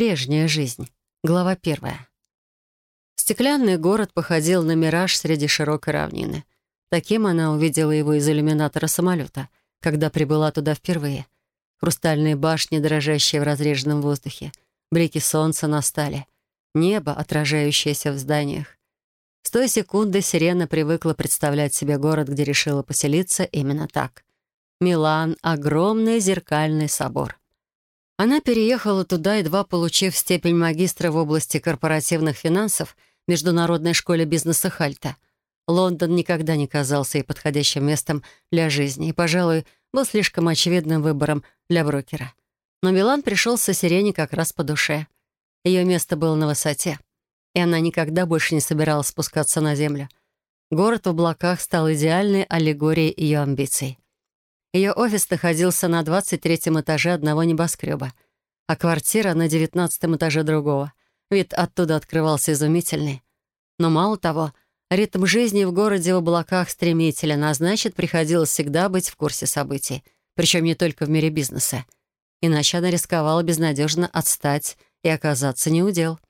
Прежняя жизнь. Глава первая. Стеклянный город походил на мираж среди широкой равнины. Таким она увидела его из иллюминатора самолета, когда прибыла туда впервые. Хрустальные башни, дрожащие в разреженном воздухе, блики солнца на стале, небо, отражающееся в зданиях. С той секунды Сирена привыкла представлять себе город, где решила поселиться именно так. Милан — огромный зеркальный собор. Она переехала туда, едва получив степень магистра в области корпоративных финансов Международной школе бизнеса Хальта. Лондон никогда не казался ей подходящим местом для жизни и, пожалуй, был слишком очевидным выбором для брокера. Но Милан пришелся Сирене как раз по душе. Ее место было на высоте, и она никогда больше не собиралась спускаться на землю. Город в облаках стал идеальной аллегорией ее амбиций. Ее офис находился на 23-м этаже одного небоскреба, а квартира на 19-м этаже другого. Вид оттуда открывался изумительный. Но мало того, ритм жизни в городе в облаках стремителен, а значит, приходилось всегда быть в курсе событий, причем не только в мире бизнеса. Иначе она рисковала безнадежно отстать и оказаться неудел.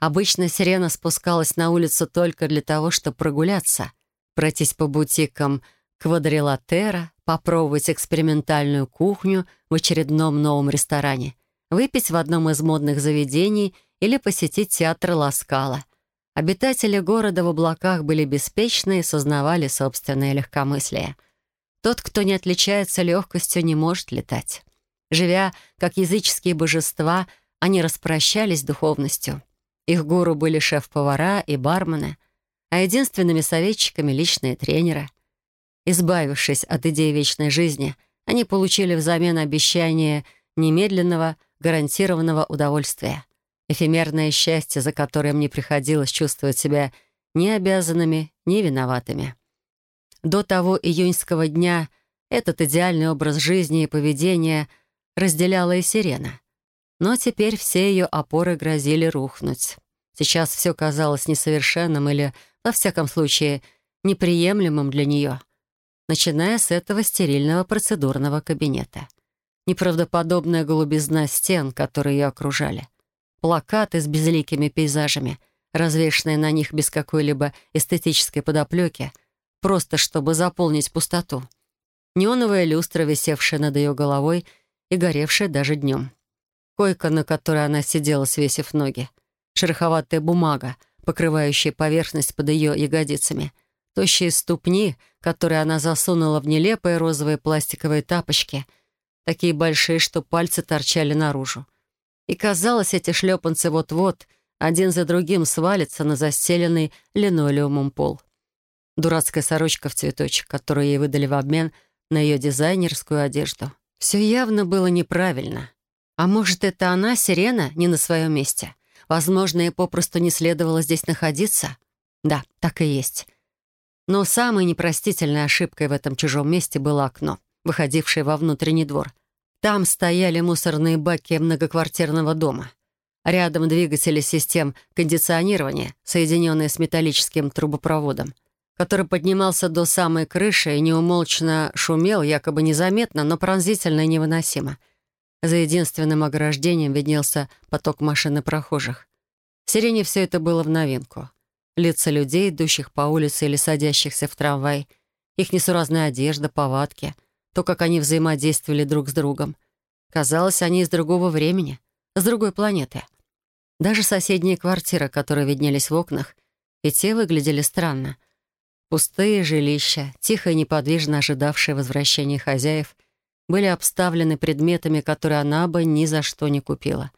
Обычно Сирена спускалась на улицу только для того, чтобы прогуляться, пройтись по бутикам квадрилатера, попробовать экспериментальную кухню в очередном новом ресторане, выпить в одном из модных заведений или посетить театр Ласкала. Обитатели города в облаках были беспечны и сознавали собственное легкомыслие. Тот, кто не отличается легкостью, не может летать. Живя как языческие божества, они распрощались с духовностью. Их гуру были шеф-повара и бармены, а единственными советчиками — личные тренеры — Избавившись от идеи вечной жизни, они получили взамен обещание немедленного, гарантированного удовольствия. Эфемерное счастье, за которое мне приходилось чувствовать себя ни обязанными, ни виноватыми. До того июньского дня этот идеальный образ жизни и поведения разделяла и Сирена. Но теперь все ее опоры грозили рухнуть. Сейчас все казалось несовершенным или, во всяком случае, неприемлемым для нее начиная с этого стерильного процедурного кабинета. Неправдоподобная голубизна стен, которые ее окружали. Плакаты с безликими пейзажами, развешенные на них без какой-либо эстетической подоплеки, просто чтобы заполнить пустоту. Неоновая люстра, висевшая над ее головой и горевшая даже днем. Койка, на которой она сидела, свесив ноги. Шероховатая бумага, покрывающая поверхность под ее ягодицами — Тощие ступни, которые она засунула в нелепые розовые пластиковые тапочки, такие большие, что пальцы торчали наружу. И казалось, эти шлепанцы вот-вот один за другим свалятся на застеленный линолеумом пол. Дурацкая сорочка в цветочек, которую ей выдали в обмен на ее дизайнерскую одежду. Все явно было неправильно. А может, это она, Сирена, не на своем месте? Возможно, ей попросту не следовало здесь находиться? Да, так и есть. Но самой непростительной ошибкой в этом чужом месте было окно, выходившее во внутренний двор. Там стояли мусорные баки многоквартирного дома. Рядом двигатели систем кондиционирования, соединенные с металлическим трубопроводом, который поднимался до самой крыши и неумолчно шумел, якобы незаметно, но пронзительно и невыносимо. За единственным ограждением виднелся поток машин и прохожих. Сирене все это было в новинку лица людей, идущих по улице или садящихся в трамвай, их несуразная одежда, повадки, то, как они взаимодействовали друг с другом. Казалось, они из другого времени, с другой планеты. Даже соседние квартиры, которые виднелись в окнах, и те выглядели странно. Пустые жилища, тихо и неподвижно ожидавшие возвращения хозяев, были обставлены предметами, которые она бы ни за что не купила.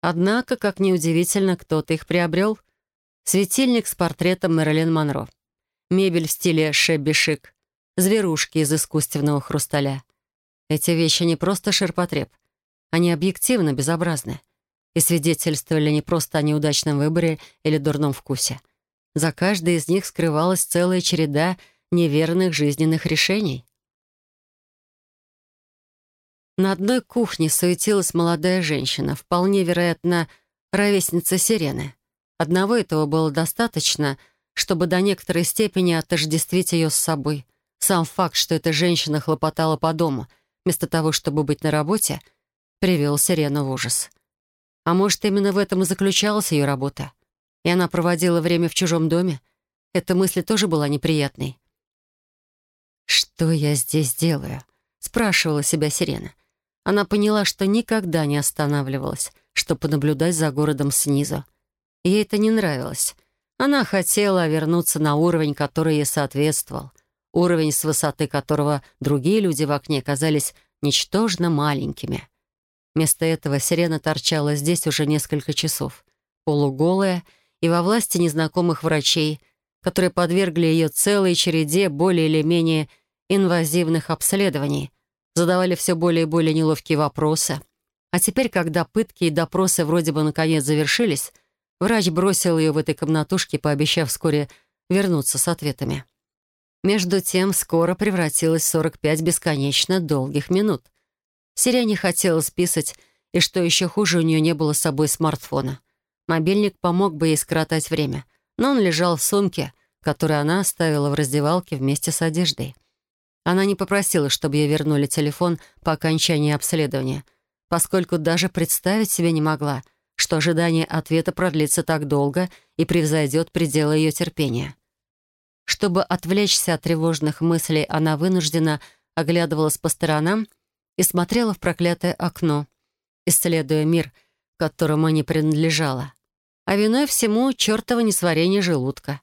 Однако, как неудивительно, кто-то их приобрел — Светильник с портретом Мэрилин Монро. Мебель в стиле шебби-шик. Зверушки из искусственного хрусталя. Эти вещи не просто ширпотреб. Они объективно безобразны и свидетельствовали не просто о неудачном выборе или дурном вкусе. За каждой из них скрывалась целая череда неверных жизненных решений. На одной кухне суетилась молодая женщина, вполне вероятно, ровесница Сирены. Одного этого было достаточно, чтобы до некоторой степени отождествить ее с собой. Сам факт, что эта женщина хлопотала по дому, вместо того, чтобы быть на работе, привел Сирену в ужас. А может, именно в этом и заключалась ее работа? И она проводила время в чужом доме? Эта мысль тоже была неприятной. «Что я здесь делаю?» — спрашивала себя Сирена. Она поняла, что никогда не останавливалась, чтобы понаблюдать за городом снизу. Ей это не нравилось. Она хотела вернуться на уровень, который ей соответствовал. Уровень, с высоты которого другие люди в окне казались ничтожно маленькими. Вместо этого сирена торчала здесь уже несколько часов, полуголая и во власти незнакомых врачей, которые подвергли ее целой череде более или менее инвазивных обследований, задавали все более и более неловкие вопросы. А теперь, когда пытки и допросы вроде бы наконец завершились, врач бросил ее в этой комнатушке, пообещав вскоре вернуться с ответами. Между тем, скоро превратилось в 45 бесконечно долгих минут. Сирия не хотела списать, и что еще хуже, у нее не было с собой смартфона. Мобильник помог бы ей скоротать время, но он лежал в сумке, которую она оставила в раздевалке вместе с одеждой. Она не попросила, чтобы ей вернули телефон по окончании обследования, поскольку даже представить себе не могла, что ожидание ответа продлится так долго и превзойдет пределы ее терпения. Чтобы отвлечься от тревожных мыслей, она вынуждена оглядывалась по сторонам и смотрела в проклятое окно, исследуя мир, которому не принадлежала. А виной всему чертово несварение желудка.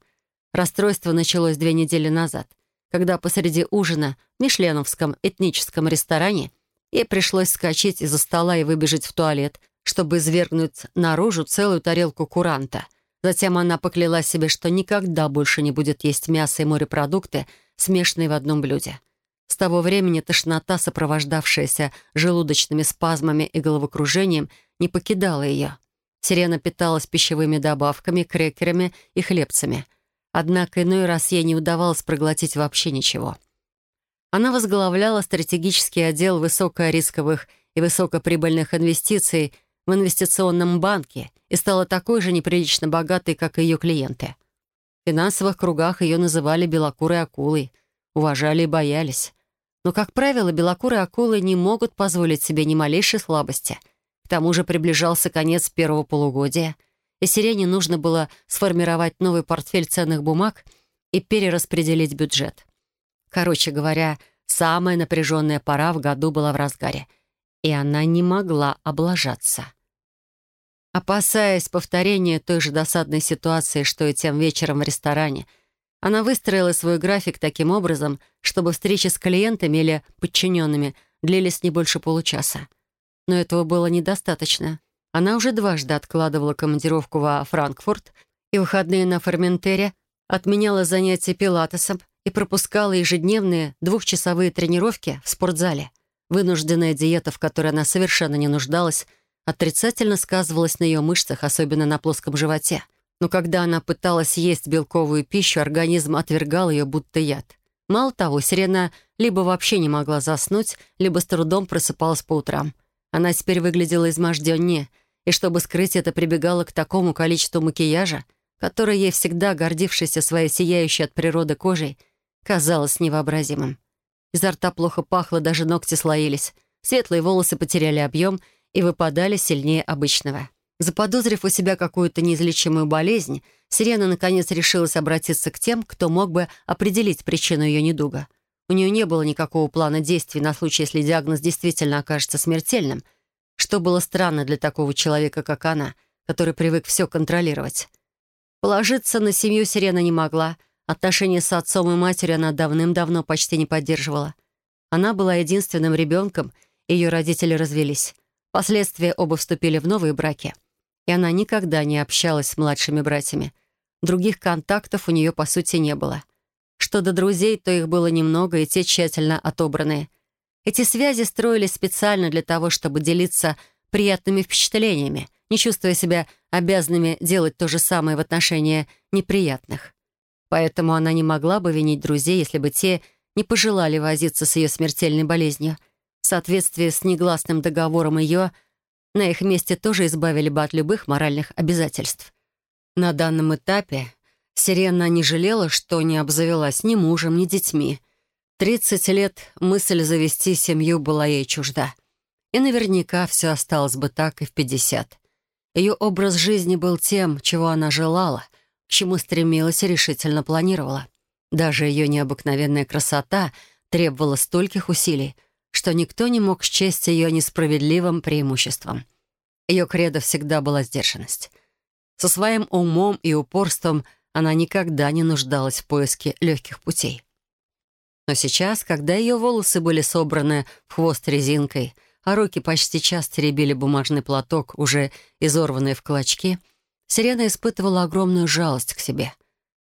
Расстройство началось две недели назад, когда посреди ужина в мишленовском этническом ресторане ей пришлось скачать из-за стола и выбежать в туалет, чтобы извергнуть наружу целую тарелку куранта. Затем она поклялась себе, что никогда больше не будет есть мясо и морепродукты, смешанные в одном блюде. С того времени тошнота, сопровождавшаяся желудочными спазмами и головокружением, не покидала ее. Сирена питалась пищевыми добавками, крекерами и хлебцами. Однако иной раз ей не удавалось проглотить вообще ничего. Она возглавляла стратегический отдел высокорисковых и высокоприбыльных инвестиций в инвестиционном банке и стала такой же неприлично богатой, как и ее клиенты. В финансовых кругах ее называли «белокурой акулой», уважали и боялись. Но, как правило, белокурые акулы не могут позволить себе ни малейшей слабости. К тому же приближался конец первого полугодия, и Сирене нужно было сформировать новый портфель ценных бумаг и перераспределить бюджет. Короче говоря, самая напряженная пора в году была в разгаре, и она не могла облажаться. Опасаясь повторения той же досадной ситуации, что и тем вечером в ресторане — она выстроила свой график таким образом, чтобы встречи с клиентами или подчиненными длились не больше получаса. Но этого было недостаточно. Она уже дважды откладывала командировку во Франкфурт и выходные на Форментере, отменяла занятия пилатесом и пропускала ежедневные двухчасовые тренировки в спортзале. Вынужденная диета, в которой она совершенно не нуждалась, отрицательно сказывалась на ее мышцах, особенно на плоском животе — но когда она пыталась есть белковую пищу, организм отвергал ее будто яд. Мало того, Сирена либо вообще не могла заснуть, либо с трудом просыпалась по утрам. Она теперь выглядела изможденнее, и чтобы скрыть это, прибегала к такому количеству макияжа, которое ей всегда, гордившейся своей сияющей от природы кожей, казалось невообразимым. Изо рта плохо пахло, даже ногти слоились, светлые волосы потеряли объем и выпадали сильнее обычного. Заподозрив у себя какую-то неизлечимую болезнь, Сирена наконец решилась обратиться к тем, кто мог бы определить причину ее недуга. У нее не было никакого плана действий на случай, если диагноз действительно окажется смертельным, что было странно для такого человека, как она, который привык все контролировать. Положиться на семью Сирена не могла, отношения с отцом и матерью она давным-давно почти не поддерживала. Она была единственным ребенком, и ее родители развелись. Впоследствии оба вступили в новые браки — и она никогда не общалась с младшими братьями. Других контактов у нее, по сути, не было. Что до друзей, то их было немного, и те тщательно отобранные. Эти связи строились специально для того, чтобы делиться приятными впечатлениями, не чувствуя себя обязанными делать то же самое в отношении неприятных. Поэтому она не могла бы винить друзей, если бы те не пожелали возиться с ее смертельной болезнью. В соответствии с негласным договором ее — на их месте тоже избавили бы от любых моральных обязательств. На данном этапе Сирена не жалела, что не обзавелась ни мужем, ни детьми. Тридцать лет мысль завести семью была ей чужда. И наверняка все осталось бы так и в пятьдесят. Ее образ жизни был тем, чего она желала, чему стремилась и решительно планировала. Даже ее необыкновенная красота требовала стольких усилий, что никто не мог счесть ее несправедливым преимуществом. Ее кредо всегда была сдержанность. Со своим умом и упорством она никогда не нуждалась в поиске легких путей. Но сейчас, когда ее волосы были собраны в хвост резинкой — а руки почти час теребили бумажный платок, уже изорванный в клочки, Сирена испытывала огромную жалость к себе.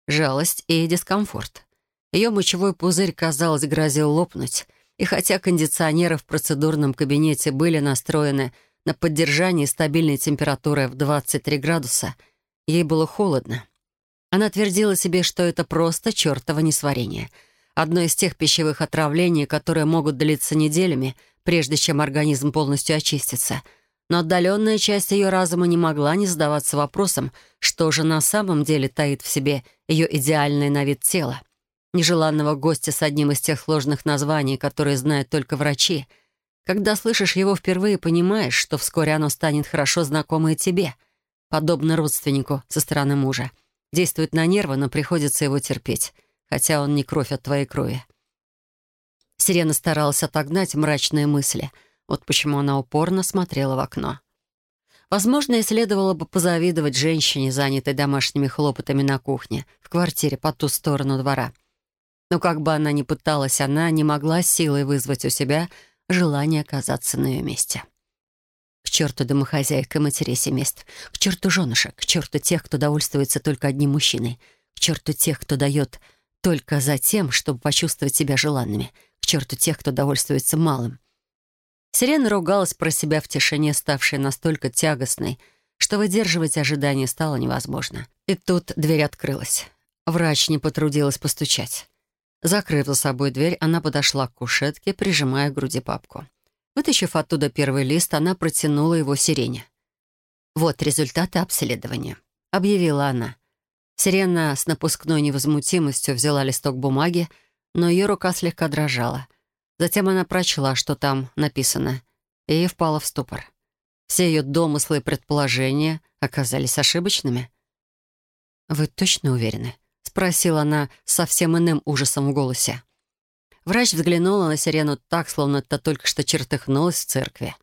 Жалость и дискомфорт. Ее мочевой пузырь, казалось, грозил лопнуть, и хотя кондиционеры в процедурном кабинете были настроены на поддержание стабильной температуры в 23 градуса, ей было холодно. Она твердила себе, что это просто чертово несварение. Одно из тех пищевых отравлений, которые могут длиться неделями — прежде чем организм полностью очистится. Но отдаленная часть ее разума не могла не задаваться вопросом, что же на самом деле таит в себе ее идеальное на вид тело. Нежеланного гостя с одним из тех сложных названий, которые знают только врачи. Когда слышишь его впервые, понимаешь, что вскоре оно станет хорошо знакомо тебе, подобно родственнику со стороны мужа. Действует на нервы, но приходится его терпеть, хотя он не кровь от твоей крови. Сирена старалась отогнать мрачные мысли. Вот почему она упорно смотрела в окно. Возможно, и следовало бы позавидовать женщине, занятой домашними хлопотами на кухне, в квартире по ту сторону двора. Но как бы она ни пыталась, она не могла силой вызвать у себя желание оказаться на ее месте. К черту домохозяек и матерей семейств, к черту женушек, к черту тех, кто довольствуется только одним мужчиной, к черту тех, кто дает только за тем, чтобы почувствовать себя желанными — к черту тех, кто довольствуется малым. Сирена ругалась про себя в тишине, ставшей настолько тягостной, что выдерживать ожидания стало невозможно. И тут дверь открылась. Врач не потрудилась постучать. Закрыв за собой дверь, она подошла к кушетке, прижимая к груди папку. Вытащив оттуда первый лист, она протянула его сирене. «Вот результаты обследования», — объявила она. Сирена с напускной невозмутимостью взяла листок бумаги, но ее рука слегка дрожала. Затем она прочла, что там написано, и впала в ступор. Все ее домыслы и предположения оказались ошибочными. «Вы точно уверены?» — спросила она совсем иным ужасом в голосе. Врач взглянула на Сирену так, словно та только что чертыхнулась в церкви.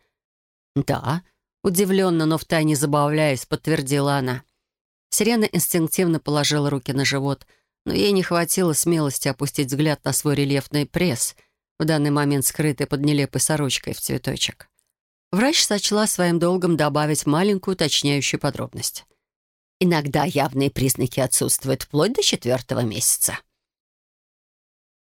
«Да», — удивленно, но втайне забавляясь, подтвердила она. Сирена инстинктивно положила руки на живот — но ей не хватило смелости опустить взгляд на свой рельефный пресс, в данный момент скрытый под нелепой сорочкой в цветочек. Врач сочла своим долгом добавить маленькую уточняющую подробность. Иногда явные признаки отсутствуют вплоть до четвертого месяца.